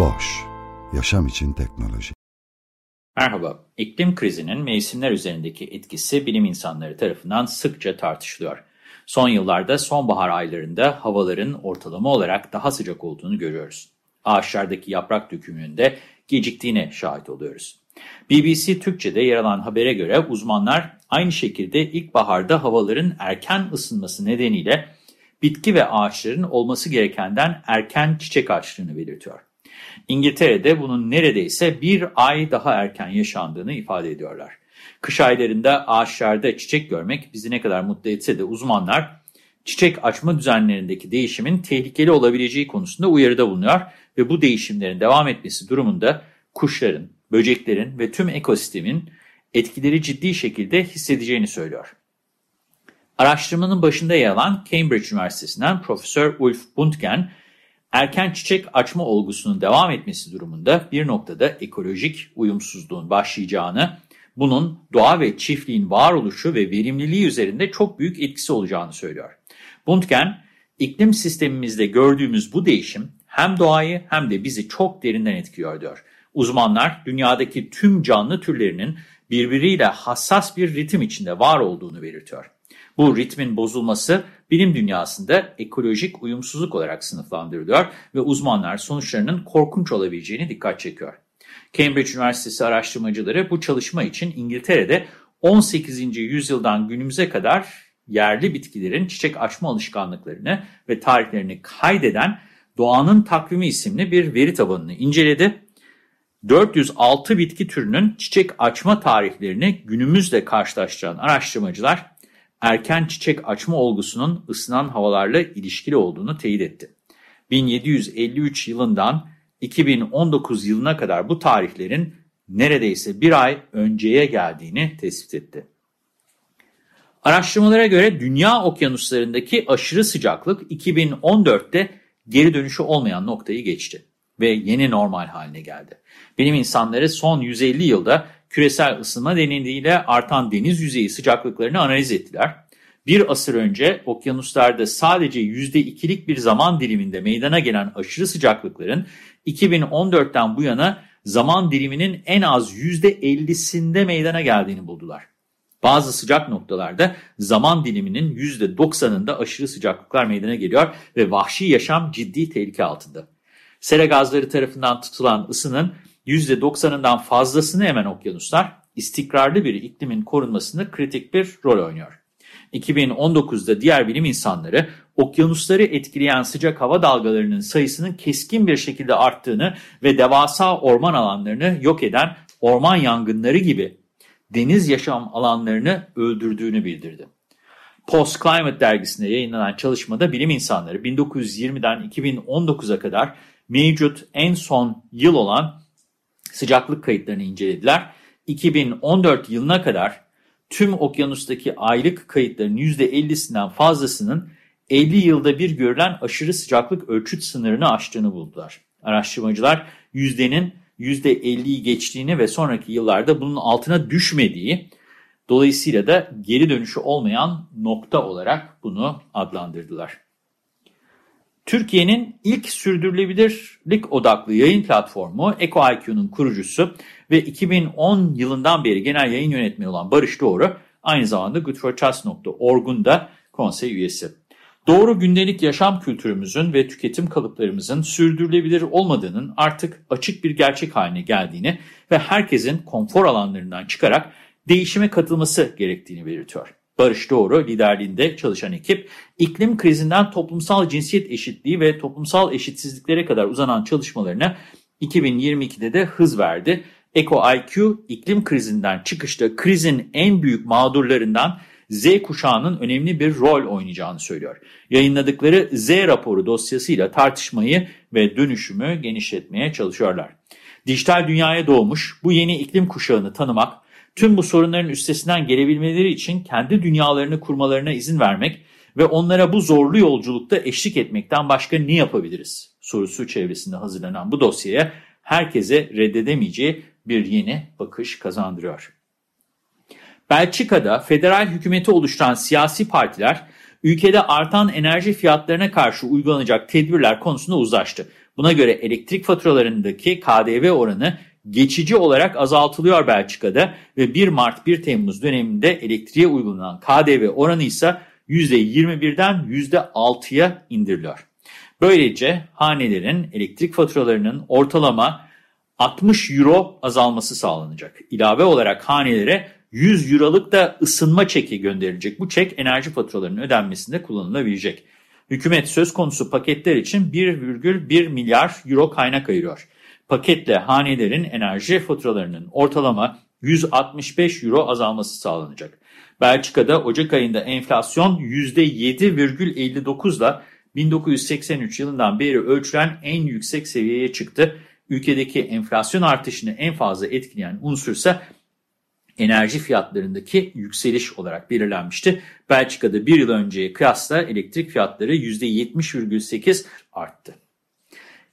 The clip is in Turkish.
Boş, yaşam için teknoloji. Merhaba, iklim krizinin mevsimler üzerindeki etkisi bilim insanları tarafından sıkça tartışılıyor. Son yıllarda sonbahar aylarında havaların ortalama olarak daha sıcak olduğunu görüyoruz. Ağaçlardaki yaprak dökümünde geciktiğine şahit oluyoruz. BBC Türkçe'de yer alan habere göre uzmanlar aynı şekilde ilkbaharda havaların erken ısınması nedeniyle bitki ve ağaçların olması gerekenden erken çiçek açtığını belirtiyor. İngiltere'de bunun neredeyse bir ay daha erken yaşandığını ifade ediyorlar. Kış aylarında ağaçlarda çiçek görmek bizi ne kadar mutlu etse de uzmanlar çiçek açma düzenlerindeki değişimin tehlikeli olabileceği konusunda uyarıda bulunuyor ve bu değişimlerin devam etmesi durumunda kuşların, böceklerin ve tüm ekosistemin etkileri ciddi şekilde hissedeceğini söylüyor. Araştırmanın başında yer alan Cambridge Üniversitesi'nden Profesör Ulf Buntgen, erken çiçek açma olgusunun devam etmesi durumunda bir noktada ekolojik uyumsuzluğun başlayacağını, bunun doğa ve çiftliğin varoluşu ve verimliliği üzerinde çok büyük etkisi olacağını söylüyor. Buntgen, iklim sistemimizde gördüğümüz bu değişim hem doğayı hem de bizi çok derinden etkiliyor diyor. Uzmanlar dünyadaki tüm canlı türlerinin birbiriyle hassas bir ritim içinde var olduğunu belirtiyor. Bu ritmin bozulması bilim dünyasında ekolojik uyumsuzluk olarak sınıflandırılıyor ve uzmanlar sonuçlarının korkunç olabileceğini dikkat çekiyor. Cambridge Üniversitesi araştırmacıları bu çalışma için İngiltere'de 18. yüzyıldan günümüze kadar yerli bitkilerin çiçek açma alışkanlıklarını ve tarihlerini kaydeden Doğanın Takvimi isimli bir veri tabanını inceledi. 406 bitki türünün çiçek açma tarihlerini günümüzle karşılaştıran araştırmacılar erken çiçek açma olgusunun ısınan havalarla ilişkili olduğunu teyit etti. 1753 yılından 2019 yılına kadar bu tarihlerin neredeyse bir ay önceye geldiğini tespit etti. Araştırmalara göre dünya okyanuslarındaki aşırı sıcaklık 2014'te geri dönüşü olmayan noktayı geçti ve yeni normal haline geldi. Bilim insanları son 150 yılda küresel ısınma denildiğiyle artan deniz yüzeyi sıcaklıklarını analiz ettiler. Bir asır önce okyanuslarda sadece %2'lik bir zaman diliminde meydana gelen aşırı sıcaklıkların 2014'ten bu yana zaman diliminin en az %50'sinde meydana geldiğini buldular. Bazı sıcak noktalarda zaman diliminin %90'ında aşırı sıcaklıklar meydana geliyor ve vahşi yaşam ciddi tehlike altında. Sera gazları tarafından tutulan ısının %90'ından fazlasını emen okyanuslar istikrarlı bir iklimin korunmasında kritik bir rol oynuyor. 2019'da diğer bilim insanları okyanusları etkileyen sıcak hava dalgalarının sayısının keskin bir şekilde arttığını ve devasa orman alanlarını yok eden orman yangınları gibi deniz yaşam alanlarını öldürdüğünü bildirdi. Post Climate dergisinde yayınlanan çalışmada bilim insanları 1920'den 2019'a kadar mevcut en son yıl olan sıcaklık kayıtlarını incelediler. 2014 yılına kadar tüm okyanustaki aylık kayıtların %50'sinden fazlasının 50 yılda bir görülen aşırı sıcaklık ölçüt sınırını aştığını buldular. Araştırmacılar yüzdenin %50'yi geçtiğini ve sonraki yıllarda bunun altına düşmediği, dolayısıyla da geri dönüşü olmayan nokta olarak bunu adlandırdılar. Türkiye'nin ilk sürdürülebilirlik odaklı yayın platformu EcoIQ'nun kurucusu ve 2010 yılından beri genel yayın yönetmeni olan Barış Doğru, aynı zamanda goodforchess.org'un da konsey üyesi. Doğru gündelik yaşam kültürümüzün ve tüketim kalıplarımızın sürdürülebilir olmadığının artık açık bir gerçek haline geldiğini ve herkesin konfor alanlarından çıkarak değişime katılması gerektiğini belirtiyor. Barış Doğru liderliğinde çalışan ekip, iklim krizinden toplumsal cinsiyet eşitliği ve toplumsal eşitsizliklere kadar uzanan çalışmalarına 2022'de de hız verdi. EcoIQ, iklim krizinden çıkışta krizin en büyük mağdurlarından Z kuşağının önemli bir rol oynayacağını söylüyor. Yayınladıkları Z raporu dosyasıyla tartışmayı ve dönüşümü genişletmeye çalışıyorlar. Dijital dünyaya doğmuş bu yeni iklim kuşağını tanımak, tüm bu sorunların üstesinden gelebilmeleri için kendi dünyalarını kurmalarına izin vermek ve onlara bu zorlu yolculukta eşlik etmekten başka ne yapabiliriz sorusu çevresinde hazırlanan bu dosyaya herkese reddedemeyeceği bir yeni bakış kazandırıyor. Belçika'da federal hükümeti oluşturan siyasi partiler ülkede artan enerji fiyatlarına karşı uygulanacak tedbirler konusunda uzlaştı. Buna göre elektrik faturalarındaki KDV oranı geçici olarak azaltılıyor Belçika'da ve 1 Mart-1 Temmuz döneminde elektriğe uygulanan KDV oranı ise %21'den %6'ya indiriliyor. Böylece hanelerin elektrik faturalarının ortalama 60 euro azalması sağlanacak. İlave olarak hanelere 100 euroluk da ısınma çeki gönderilecek. Bu çek enerji faturalarının ödenmesinde kullanılabilecek. Hükümet söz konusu paketler için 1,1 milyar euro kaynak ayırıyor. Paketle hanelerin enerji faturalarının ortalama 165 euro azalması sağlanacak. Belçika'da Ocak ayında enflasyon %7,59 ile 1983 yılından beri ölçülen en yüksek seviyeye çıktı. Ülkedeki enflasyon artışını en fazla etkileyen unsur ise enerji fiyatlarındaki yükseliş olarak belirlenmişti. Belçika'da bir yıl önceye kıyasla elektrik fiyatları %70,8 arttı.